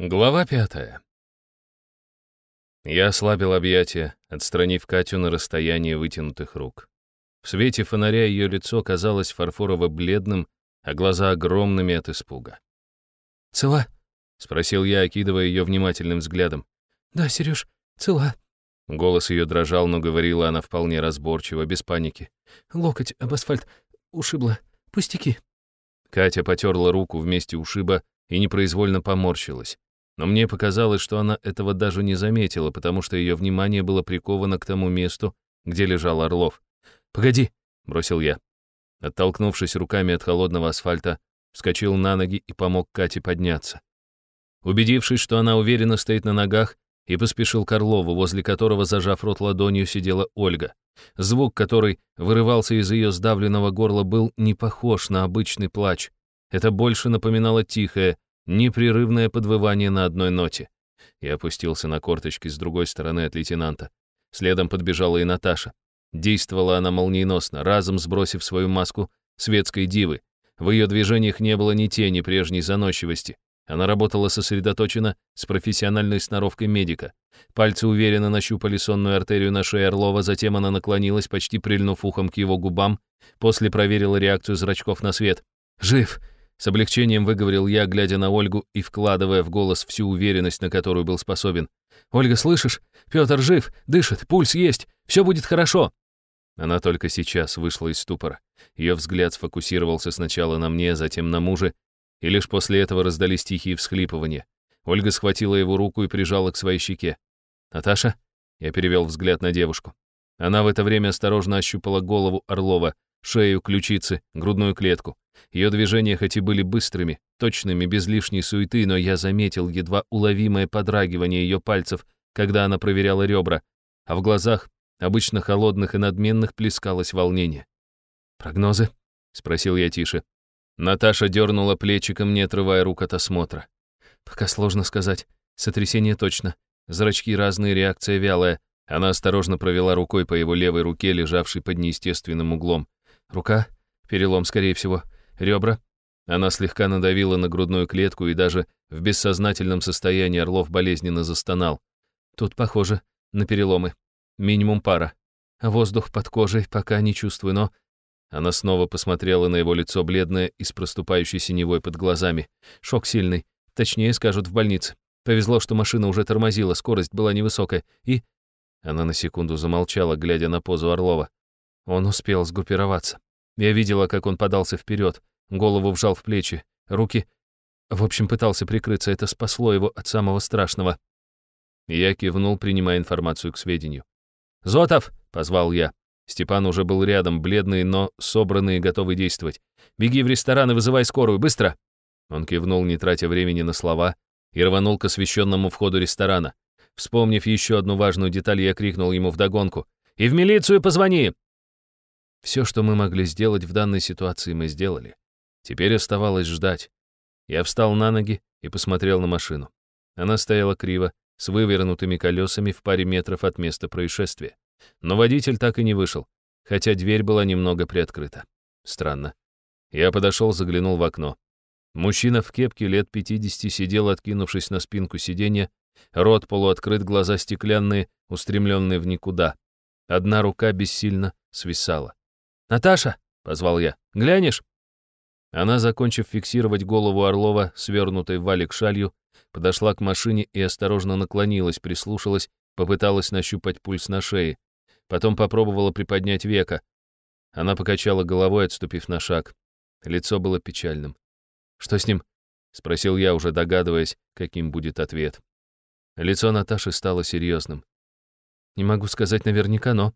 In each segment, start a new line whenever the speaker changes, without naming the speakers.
Глава пятая. Я ослабил объятия, отстранив Катю на расстояние вытянутых рук. В свете фонаря ее лицо казалось фарфорово-бледным, а глаза огромными от испуга.
«Цела?»
— спросил я, окидывая ее внимательным взглядом.
«Да, Сереж, цела».
Голос ее дрожал, но говорила она вполне разборчиво, без паники.
«Локоть об асфальт ушибла. Пустяки».
Катя потерла руку вместе ушиба и непроизвольно поморщилась. Но мне показалось, что она этого даже не заметила, потому что ее внимание было приковано к тому месту, где лежал Орлов.
«Погоди!»
— бросил я. Оттолкнувшись руками от холодного асфальта, вскочил на ноги и помог Кате подняться. Убедившись, что она уверенно стоит на ногах, и поспешил к Орлову, возле которого, зажав рот ладонью, сидела Ольга. Звук, который вырывался из ее сдавленного горла, был не похож на обычный плач. Это больше напоминало тихое, непрерывное подвывание на одной ноте. Я опустился на корточки с другой стороны от лейтенанта. Следом подбежала и Наташа. Действовала она молниеносно, разом сбросив свою маску светской дивы. В ее движениях не было ни тени прежней заносчивости. Она работала сосредоточенно, с профессиональной сноровкой медика. Пальцы уверенно нащупали сонную артерию на шее Орлова, затем она наклонилась, почти прильнув ухом к его губам, после проверила реакцию зрачков на свет. «Жив!» С облегчением выговорил я, глядя на Ольгу и вкладывая в голос всю уверенность, на которую был способен. «Ольга, слышишь? Петр жив, дышит, пульс есть, все будет хорошо!» Она только сейчас вышла из ступора. Ее взгляд сфокусировался сначала на мне, затем на муже, и лишь после этого раздались тихие всхлипывания. Ольга схватила его руку и прижала к своей щеке. «Наташа?» Я перевел взгляд на девушку. Она в это время осторожно ощупала голову Орлова, шею, ключицы, грудную клетку. Ее движения хоть и были быстрыми, точными, без лишней суеты, но я заметил едва уловимое подрагивание ее пальцев, когда она проверяла ребра, а в глазах, обычно холодных и надменных, плескалось волнение. «Прогнозы?» — спросил я тише. Наташа дернула плечиком, не отрывая рук от осмотра. «Пока сложно сказать. Сотрясение точно. Зрачки разные, реакция вялая». Она осторожно провела рукой по его левой руке, лежавшей под неестественным углом. Рука, перелом, скорее всего ребра. Она слегка надавила на грудную клетку, и даже в бессознательном состоянии Орлов болезненно застонал. Тут похоже на переломы. Минимум пара. воздух под кожей пока не чувствую, но... Она снова посмотрела на его лицо бледное и с проступающей синевой под глазами. Шок сильный. Точнее, скажут в больнице. Повезло, что машина уже тормозила, скорость была невысокая. И... Она на секунду замолчала, глядя на позу Орлова. Он успел сгруппироваться. Я видела, как он подался вперед, голову вжал в плечи, руки... В общем, пытался прикрыться, это спасло его от самого страшного. Я кивнул, принимая информацию к сведению. «Зотов!» — позвал я. Степан уже был рядом, бледный, но собранный и готовый действовать. «Беги в ресторан и вызывай скорую, быстро!» Он кивнул, не тратя времени на слова, и рванул к освещенному входу ресторана. Вспомнив еще одну важную деталь, я крикнул ему вдогонку. «И в милицию позвони! Все, что мы могли сделать в данной ситуации, мы сделали. Теперь оставалось ждать. Я встал на ноги и посмотрел на машину. Она стояла криво, с вывернутыми колесами в паре метров от места происшествия. Но водитель так и не вышел, хотя дверь была немного приоткрыта. Странно. Я подошел, заглянул в окно. Мужчина в кепке лет 50 сидел, откинувшись на спинку сиденья, рот полуоткрыт, глаза стеклянные, устремленные в никуда. Одна рука бессильно свисала. «Наташа!» — позвал я. «Глянешь?» Она, закончив фиксировать голову Орлова, свернутой валик шалью, подошла к машине и осторожно наклонилась, прислушалась, попыталась нащупать пульс на шее. Потом попробовала приподнять века. Она покачала головой, отступив на шаг. Лицо было печальным. «Что с ним?» — спросил я, уже догадываясь, каким будет ответ. Лицо Наташи стало серьезным. «Не могу сказать наверняка, но...»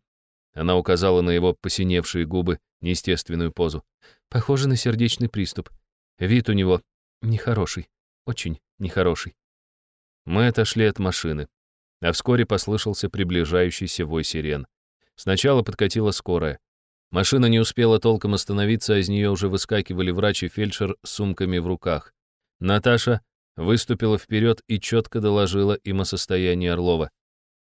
Она указала на его посиневшие губы, неестественную позу. Похоже на сердечный приступ. Вид у него нехороший, очень нехороший. Мы отошли от машины, а вскоре послышался приближающийся вой сирен. Сначала подкатила скорая. Машина не успела толком остановиться, а из нее уже выскакивали врач и фельдшер с сумками в руках. Наташа выступила вперед и четко доложила им о состоянии Орлова.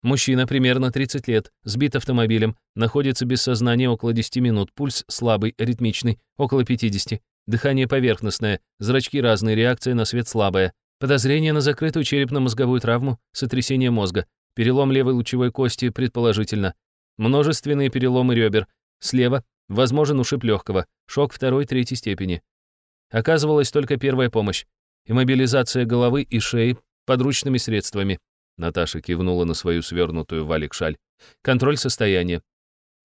Мужчина, примерно 30 лет, сбит автомобилем, находится без сознания около 10 минут, пульс слабый, ритмичный, около 50, дыхание поверхностное, зрачки разные, реакция на свет слабая.
Подозрение на закрытую черепно-мозговую травму, сотрясение мозга, перелом левой лучевой кости, предположительно, множественные переломы ребер, слева, возможен ушиб легкого, шок второй-третьей степени. Оказывалась только первая помощь, иммобилизация головы и шеи подручными средствами. Наташа кивнула на свою свернутую валик шаль. Контроль состояния.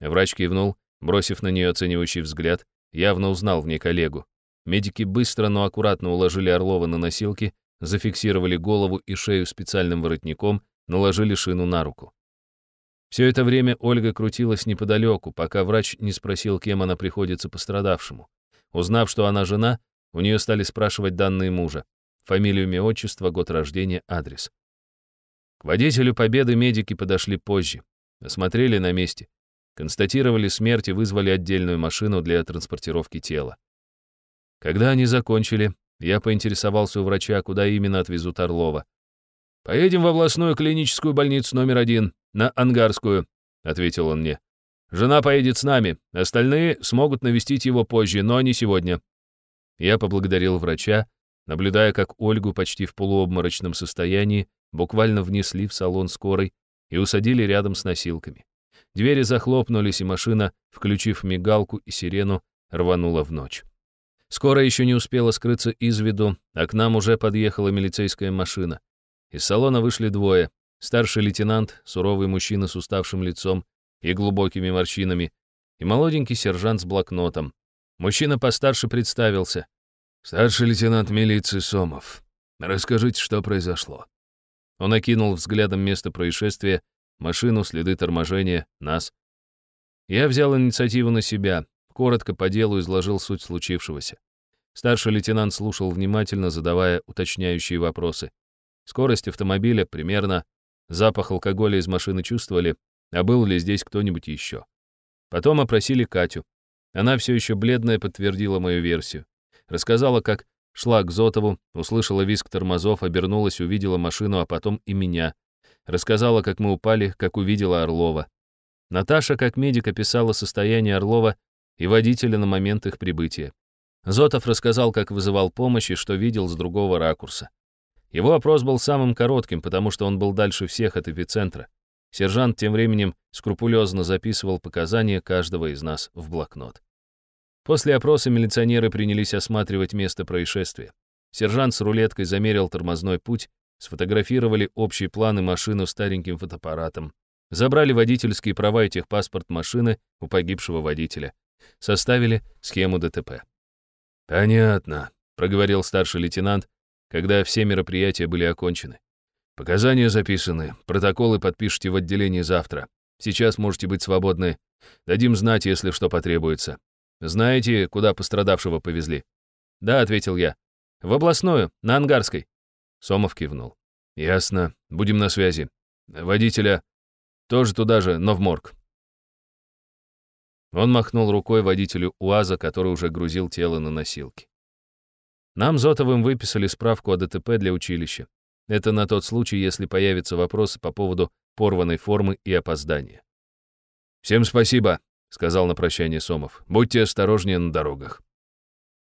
Врач кивнул, бросив на нее оценивающий взгляд, явно узнал в ней коллегу. Медики быстро, но аккуратно уложили Орлова на носилки, зафиксировали голову и шею специальным воротником, наложили шину на руку. Все это время Ольга крутилась неподалеку, пока врач не спросил, кем она приходится пострадавшему. Узнав, что она жена, у нее стали спрашивать данные мужа. Фамилию, имя, отчество, год рождения, адрес. Водителю Победы медики подошли позже. Осмотрели на месте. Констатировали смерть и вызвали отдельную машину для транспортировки тела. Когда они закончили, я поинтересовался у врача, куда именно отвезут Орлова. «Поедем в областную клиническую больницу номер один, на Ангарскую», — ответил он мне. «Жена поедет с нами, остальные смогут навестить его позже, но не сегодня». Я поблагодарил врача, наблюдая, как Ольгу почти в полуобморочном состоянии буквально внесли в салон скорой и усадили рядом с носилками. Двери захлопнулись, и машина, включив мигалку и сирену, рванула в ночь. Скоро еще не успела скрыться из виду, а к нам уже подъехала милицейская машина. Из салона вышли двое. Старший лейтенант, суровый мужчина с уставшим лицом и глубокими морщинами, и молоденький сержант с блокнотом. Мужчина постарше представился. «Старший лейтенант милиции Сомов. Расскажите, что произошло». Он окинул взглядом место происшествия, машину, следы торможения, нас. Я взял инициативу на себя, коротко по делу изложил суть случившегося. Старший лейтенант слушал внимательно, задавая уточняющие вопросы. Скорость автомобиля примерно, запах алкоголя из машины чувствовали, а был ли здесь кто-нибудь еще. Потом опросили Катю. Она все еще бледная подтвердила мою версию. Рассказала, как шла к Зотову, услышала визг тормозов, обернулась, увидела машину, а потом и меня. Рассказала, как мы упали, как увидела Орлова. Наташа, как медик, описала состояние Орлова и водителя на момент их прибытия. Зотов рассказал, как вызывал помощь и что видел с другого ракурса. Его опрос был самым коротким, потому что он был дальше всех от эпицентра. Сержант тем временем скрупулезно записывал показания каждого из нас в блокнот. После опроса милиционеры принялись осматривать место происшествия. Сержант с рулеткой замерил тормозной путь, сфотографировали общие планы машину стареньким фотоаппаратом, забрали водительские права и техпаспорт машины у погибшего водителя составили схему ДТП. «Понятно», — проговорил старший лейтенант, когда все мероприятия были окончены. «Показания записаны, протоколы подпишите в отделении завтра. Сейчас можете быть свободны. Дадим знать, если что потребуется. Знаете, куда пострадавшего повезли?» «Да», — ответил я. «В областную, на Ангарской». Сомов кивнул. «Ясно. Будем на связи. Водителя тоже туда же, но в морг. Он махнул рукой водителю УАЗа, который уже грузил тело на носилки. Нам Зотовым выписали справку о ДТП для училища. Это на тот случай, если появятся вопросы по поводу порванной формы и опоздания. «Всем спасибо», — сказал на прощание Сомов. «Будьте осторожнее на дорогах».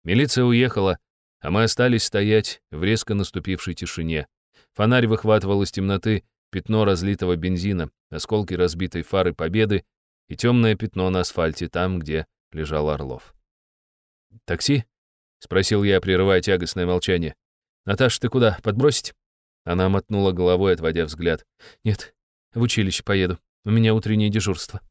Милиция уехала, а мы остались стоять в резко наступившей тишине. Фонарь выхватывал из темноты пятно разлитого бензина, осколки разбитой фары Победы и темное пятно на асфальте там, где лежал Орлов. «Такси?» — спросил я, прерывая тягостное молчание. «Наташа, ты куда? Подбросить?» Она мотнула головой, отводя взгляд. «Нет, в училище поеду. У меня утреннее дежурство».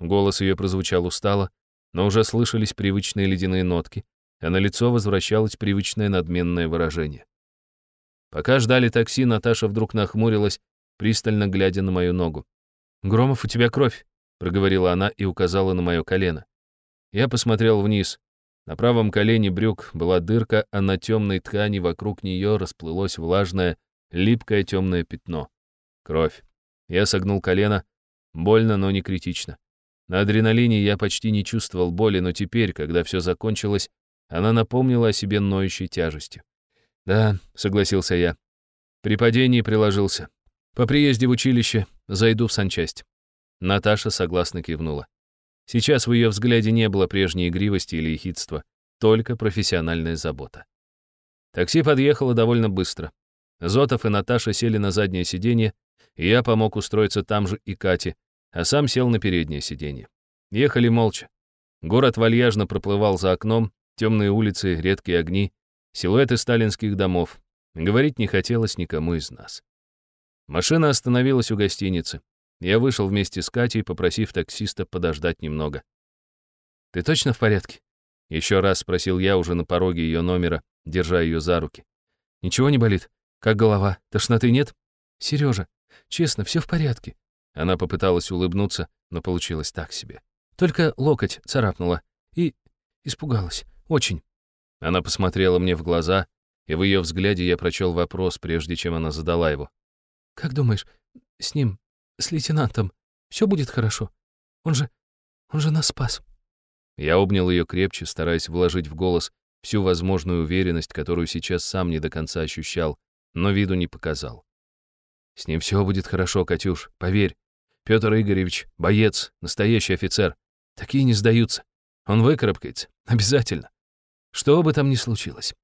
Голос ее прозвучал устало, но уже слышались привычные ледяные нотки, а на лицо возвращалось привычное надменное выражение. Пока ждали такси, Наташа вдруг нахмурилась, пристально глядя на мою ногу. «Громов, у тебя кровь!» проговорила она и указала на мое колено. Я посмотрел вниз. На правом колене брюк была дырка, а на темной ткани вокруг нее расплылось влажное, липкое темное пятно. Кровь. Я согнул колено. Больно, но не критично. На адреналине я почти не чувствовал боли, но теперь, когда все закончилось, она напомнила о себе ноющей тяжестью. «Да», — согласился я. При падении приложился. По приезде в училище зайду в санчасть. Наташа согласно кивнула. Сейчас в ее взгляде не было прежней игривости или ехидства, только профессиональная забота. Такси подъехало довольно быстро. Зотов и Наташа сели на заднее сиденье, и я помог устроиться там же и Кате, а сам сел на переднее сиденье. Ехали молча. Город вальяжно проплывал за окном, темные улицы, редкие огни, силуэты сталинских домов. Говорить не хотелось никому из нас. Машина остановилась у гостиницы. Я вышел вместе с Катей, попросив таксиста подождать немного. «Ты точно в порядке?» Еще раз спросил я уже на пороге ее номера, держа ее за руки. «Ничего не болит? Как голова? Тошноты нет?» «Сережа, честно, все в порядке». Она попыталась улыбнуться, но получилось так себе. Только локоть царапнула. И испугалась. Очень. Она посмотрела мне в глаза, и в ее взгляде я прочел вопрос, прежде чем она задала его. «Как думаешь, с ним, с лейтенантом, все будет хорошо? Он же... он же нас спас». Я обнял ее крепче, стараясь вложить в голос всю возможную уверенность, которую сейчас сам не до конца ощущал, но виду не показал. «С ним все будет хорошо, Катюш, поверь. Петр Игоревич — боец, настоящий офицер. Такие не сдаются. Он выкарабкается. Обязательно. Что бы там ни случилось».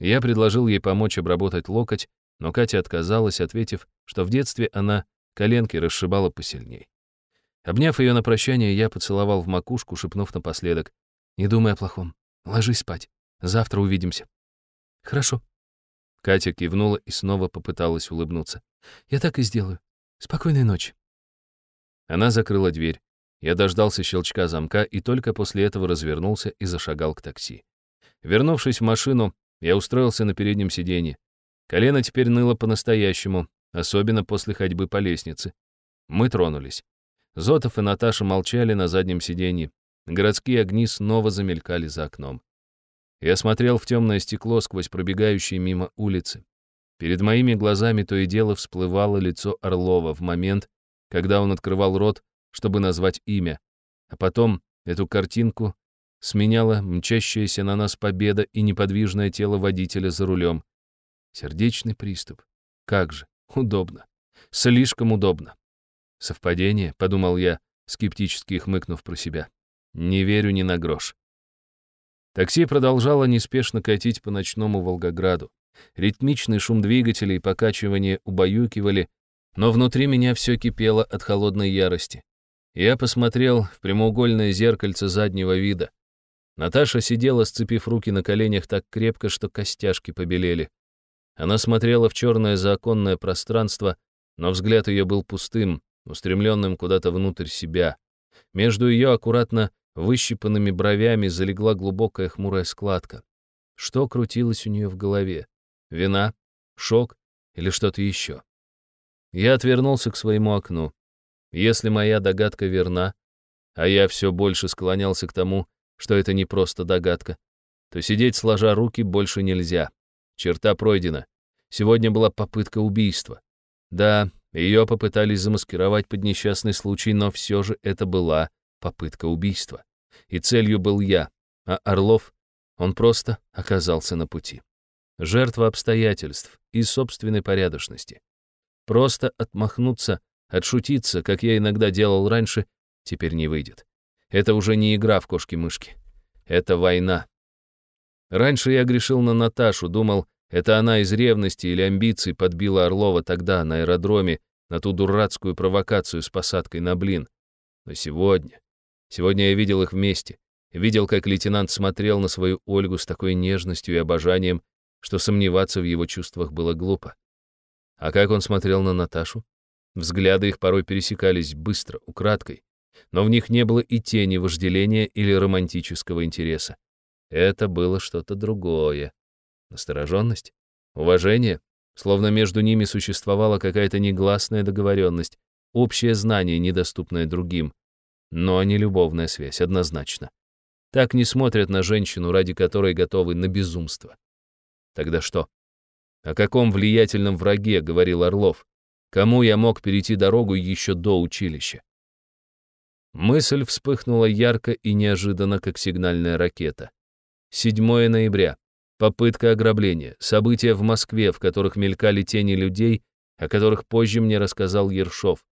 Я предложил ей помочь обработать локоть, но Катя отказалась, ответив, что в детстве она коленки расшибала посильней. Обняв ее на прощание, я поцеловал в макушку, шепнув напоследок. «Не думай о плохом. Ложись спать. Завтра увидимся». «Хорошо». Катя кивнула и снова попыталась улыбнуться. «Я так и сделаю. Спокойной ночи». Она закрыла дверь. Я дождался щелчка замка и только после этого развернулся и зашагал к такси. Вернувшись в машину, я устроился на переднем сиденье. Колено теперь ныло по-настоящему, особенно после ходьбы по лестнице. Мы тронулись. Зотов и Наташа молчали на заднем сиденье. Городские огни снова замелькали за окном. Я смотрел в темное стекло сквозь пробегающие мимо улицы. Перед моими глазами то и дело всплывало лицо Орлова в момент, когда он открывал рот, чтобы назвать имя. А потом эту картинку сменяла мчащаяся на нас победа и неподвижное тело водителя за рулем. Сердечный приступ. Как же, удобно. Слишком удобно. Совпадение, подумал я, скептически хмыкнув про себя. Не верю ни на грош. Такси продолжало неспешно катить по ночному Волгограду. Ритмичный шум двигателей и покачивание убаюкивали, но внутри меня все кипело от холодной ярости. Я посмотрел в прямоугольное зеркальце заднего вида. Наташа сидела, сцепив руки на коленях так крепко, что костяшки побелели. Она смотрела в черное законное пространство, но взгляд ее был пустым, устремленным куда-то внутрь себя. Между ее аккуратно выщипанными бровями залегла глубокая хмурая складка. Что крутилось у нее в голове? Вина? Шок? Или что-то еще? Я отвернулся к своему окну. Если моя догадка верна, а я все больше склонялся к тому, что это не просто догадка, то сидеть сложа руки больше нельзя. Черта пройдена. Сегодня была попытка убийства. Да, ее попытались замаскировать под несчастный случай, но все же это была попытка убийства. И целью был я, а Орлов, он просто оказался на пути. Жертва обстоятельств и собственной порядочности. Просто отмахнуться, отшутиться, как я иногда делал раньше, теперь не выйдет. Это уже не игра в кошки-мышки. Это война. Раньше я грешил на Наташу, думал, это она из ревности или амбиций подбила Орлова тогда на аэродроме на ту дурацкую провокацию с посадкой на блин. Но сегодня... Сегодня я видел их вместе. Видел, как лейтенант смотрел на свою Ольгу с такой нежностью и обожанием, что сомневаться в его чувствах было глупо. А как он смотрел на Наташу? Взгляды их порой пересекались быстро, украдкой, но в них не было и тени вожделения или романтического интереса. Это было что-то другое. Настороженность? Уважение? Словно между ними существовала какая-то негласная договоренность, общее знание, недоступное другим. Но не любовная связь, однозначно. Так не смотрят на женщину, ради которой готовы на безумство. Тогда что? О каком влиятельном враге, говорил Орлов? Кому я мог перейти дорогу еще до училища? Мысль вспыхнула ярко и неожиданно, как сигнальная ракета. 7 ноября. Попытка ограбления, события в Москве, в которых мелькали тени людей, о которых позже мне рассказал Ершов.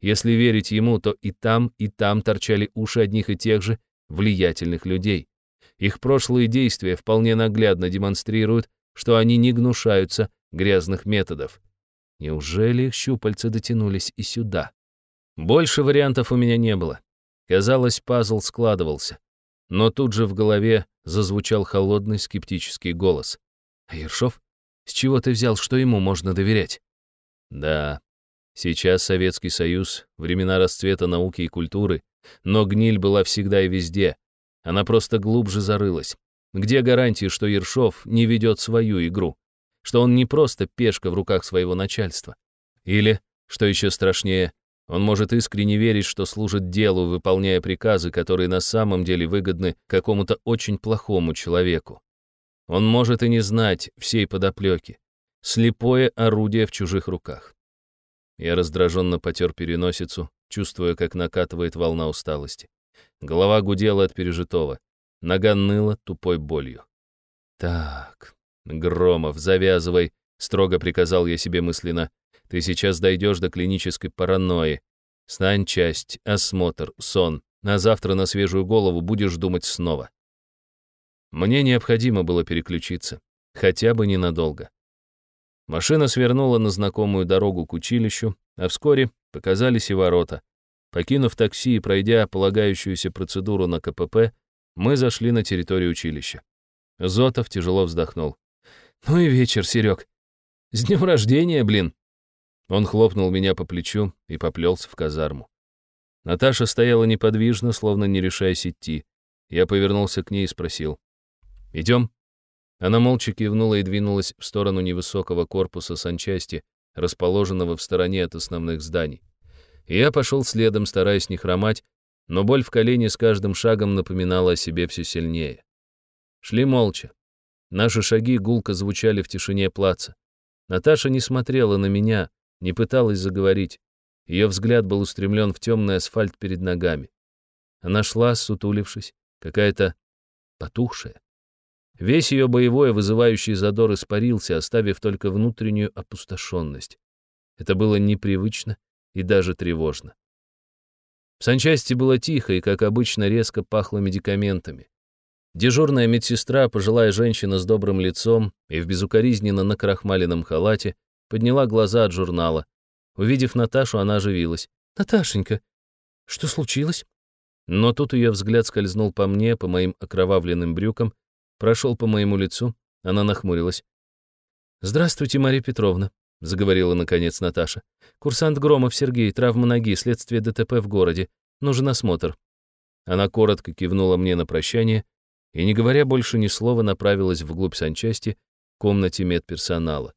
Если верить ему, то и там, и там торчали уши одних и тех же влиятельных людей. Их прошлые действия вполне наглядно демонстрируют, что они не гнушаются грязных методов. Неужели щупальца дотянулись и сюда? Больше вариантов у меня не было. Казалось, пазл складывался. Но тут же в голове зазвучал холодный скептический голос. «А Ершов? С чего ты взял, что ему можно доверять?» Да, сейчас Советский Союз, времена расцвета науки и культуры, но гниль была всегда и везде. Она просто глубже зарылась. Где гарантии, что Ершов не ведет свою игру? Что он не просто пешка в руках своего начальства? Или, что еще страшнее, он может искренне верить, что служит делу, выполняя приказы, которые на самом деле выгодны какому-то очень плохому человеку. Он может и не знать всей подоплеки. Слепое орудие в чужих руках. Я раздраженно потер переносицу, чувствуя, как накатывает волна усталости. Голова гудела от пережитого. Нога ныла тупой болью. «Так, Громов, завязывай», — строго приказал я себе мысленно. «Ты сейчас дойдешь до клинической паранойи. Стань часть, осмотр, сон, а завтра на свежую голову будешь думать снова». Мне необходимо было переключиться, хотя бы ненадолго. Машина свернула на знакомую дорогу к училищу, а вскоре показались и ворота. Покинув такси и пройдя полагающуюся процедуру на КПП, мы зашли на территорию училища. Зотов тяжело вздохнул. «Ну и вечер, Серег. С днем рождения, блин!» Он хлопнул меня по плечу и поплелся в казарму. Наташа стояла неподвижно, словно не решаясь идти. Я повернулся к ней и спросил. «Идем?» Она молча кивнула и двинулась в сторону невысокого корпуса санчасти, расположенного в стороне от основных зданий и я пошел следом, стараясь не хромать, но боль в колене с каждым шагом напоминала о себе все сильнее. Шли молча. Наши шаги гулко звучали в тишине плаца. Наташа не смотрела на меня, не пыталась заговорить. Ее взгляд был устремлен в темный асфальт перед ногами. Она шла, сутулившись, какая-то потухшая. Весь ее боевой, вызывающий задор испарился, оставив только внутреннюю опустошенность. Это было непривычно и даже тревожно. В санчасти было тихо и, как обычно, резко пахло медикаментами. Дежурная медсестра, пожилая женщина с добрым лицом и в безукоризненно накрахмаленном халате, подняла глаза от журнала. Увидев Наташу, она оживилась. «Наташенька, что случилось?» Но тут ее взгляд скользнул по мне, по моим окровавленным брюкам, прошел по моему лицу, она нахмурилась. «Здравствуйте, Мария Петровна», — заговорила наконец Наташа. «Курсант Громов Сергей, травма ноги, следствие ДТП в городе. Нужен осмотр». Она коротко кивнула мне на прощание и, не говоря больше ни слова, направилась вглубь санчасти, в комнате медперсонала.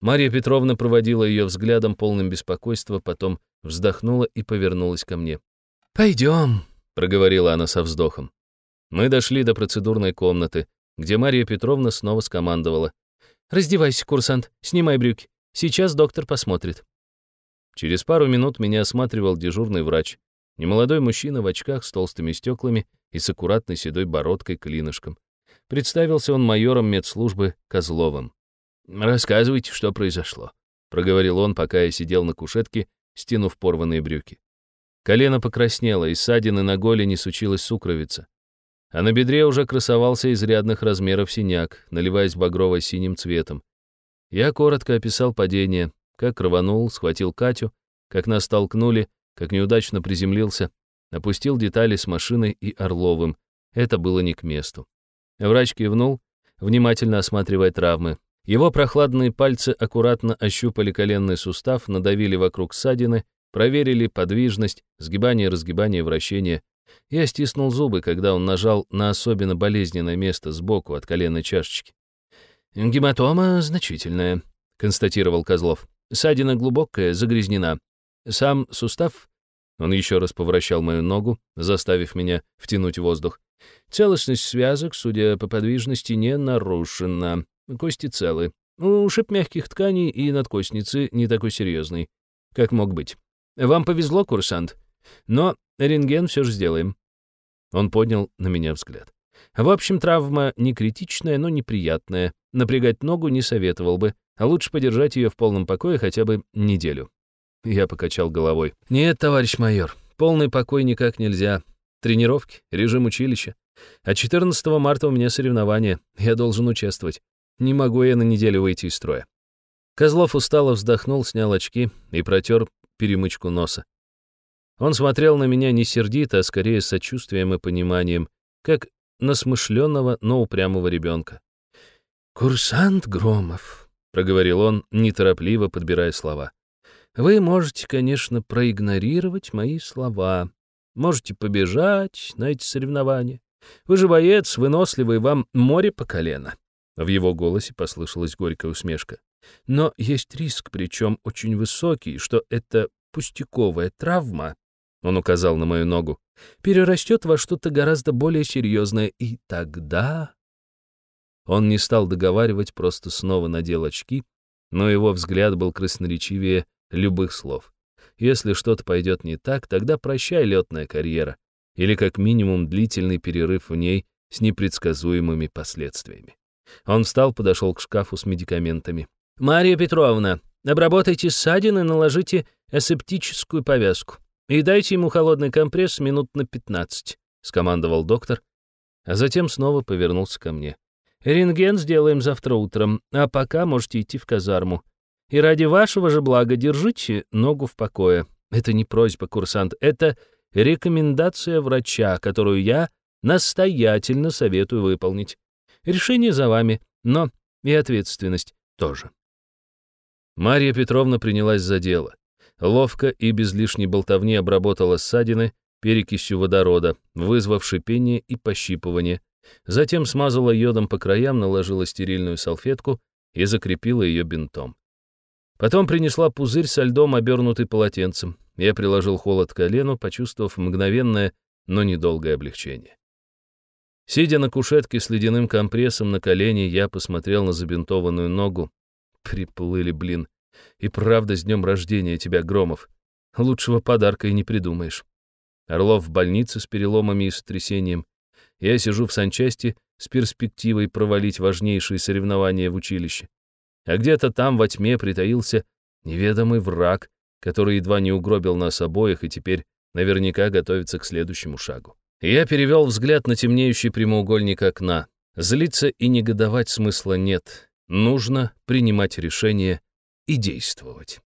Мария Петровна проводила ее взглядом, полным беспокойства, потом вздохнула и повернулась ко мне. «Пойдем», — проговорила она со вздохом. Мы дошли до процедурной комнаты, где Мария Петровна снова скомандовала. «Раздевайся, курсант, снимай брюки. Сейчас доктор посмотрит». Через пару минут меня осматривал дежурный врач. Немолодой мужчина в очках с толстыми стеклами и с аккуратной седой бородкой-клинышком. Представился он майором медслужбы Козловым. «Рассказывайте, что произошло», — проговорил он, пока я сидел на кушетке, стянув порванные брюки. Колено покраснело, и ссадины на голени сучилась сукровица. А на бедре уже красовался изрядных размеров синяк, наливаясь багрово-синим цветом. Я коротко описал падение, как рванул, схватил Катю, как нас толкнули, как неудачно приземлился, опустил детали с машиной и Орловым. Это было не к месту. Врач кивнул, внимательно осматривая травмы. Его прохладные пальцы аккуратно ощупали коленный сустав, надавили вокруг ссадины, проверили подвижность, сгибание-разгибание, вращение. Я стиснул зубы, когда он нажал на особенно болезненное место сбоку от коленной чашечки. «Гематома значительная», — констатировал Козлов. «Ссадина глубокая, загрязнена. Сам сустав...» Он еще раз повращал мою ногу, заставив меня втянуть воздух. «Целостность связок, судя по подвижности, не нарушена. Кости целы. Ушиб мягких тканей и надкостницы не такой серьезный, как мог быть. Вам повезло, курсант, но рентген все же сделаем». Он поднял на меня взгляд. В общем, травма не критичная, но неприятная. Напрягать ногу не советовал бы, а лучше подержать ее в полном покое хотя бы неделю. Я покачал головой. «Нет, товарищ майор, полный покой никак нельзя. Тренировки, режим училища. А 14 марта у меня соревнования, я должен участвовать. Не могу я на неделю выйти из строя». Козлов устало вздохнул, снял очки и протер перемычку носа. Он смотрел на меня не сердито, а скорее с сочувствием и пониманием, как на смышленного, но упрямого ребенка. «Курсант Громов», — проговорил он, неторопливо подбирая слова. «Вы можете, конечно, проигнорировать мои слова. Можете побежать на эти соревнования. Вы же боец, выносливый, вам море по колено». В его голосе послышалась горькая усмешка. «Но есть риск, причем очень высокий, что это пустяковая травма он указал на мою ногу, перерастет во что-то гораздо более серьезное, и тогда... Он не стал договаривать, просто снова надел очки, но его взгляд был красноречивее любых слов. Если что-то пойдет не так, тогда прощай летная карьера, или как минимум длительный перерыв в ней с непредсказуемыми последствиями. Он встал, подошел к шкафу с медикаментами. «Мария Петровна, обработайте ссадины, наложите асептическую повязку. «И дайте ему холодный компресс минут на пятнадцать», — скомандовал доктор, а затем снова повернулся ко мне. «Рентген сделаем завтра утром, а пока можете идти в казарму. И ради вашего же блага держите ногу в покое. Это не просьба, курсант, это рекомендация врача, которую я настоятельно советую выполнить. Решение за вами, но и ответственность тоже». Марья Петровна принялась за дело ловко и без лишней болтовни обработала ссадины перекисью водорода, вызвав шипение и пощипывание, затем смазала йодом по краям, наложила стерильную салфетку и закрепила ее бинтом. Потом принесла пузырь со льдом, обернутый полотенцем. Я приложил холод к колену, почувствовав мгновенное, но недолгое облегчение. Сидя на кушетке с ледяным компрессом на колени, я посмотрел на забинтованную ногу. Приплыли, блин. И правда с днем рождения тебя, Громов. Лучшего подарка и не придумаешь. Орлов в больнице с переломами и сотрясением. Я сижу в санчасти с перспективой провалить важнейшие соревнования в училище. А где-то там во тьме притаился неведомый враг, который едва не угробил нас обоих и теперь наверняка готовится к следующему шагу. Я перевел взгляд на темнеющий прямоугольник окна. Злиться и негодовать смысла нет. Нужно принимать решение и действовать.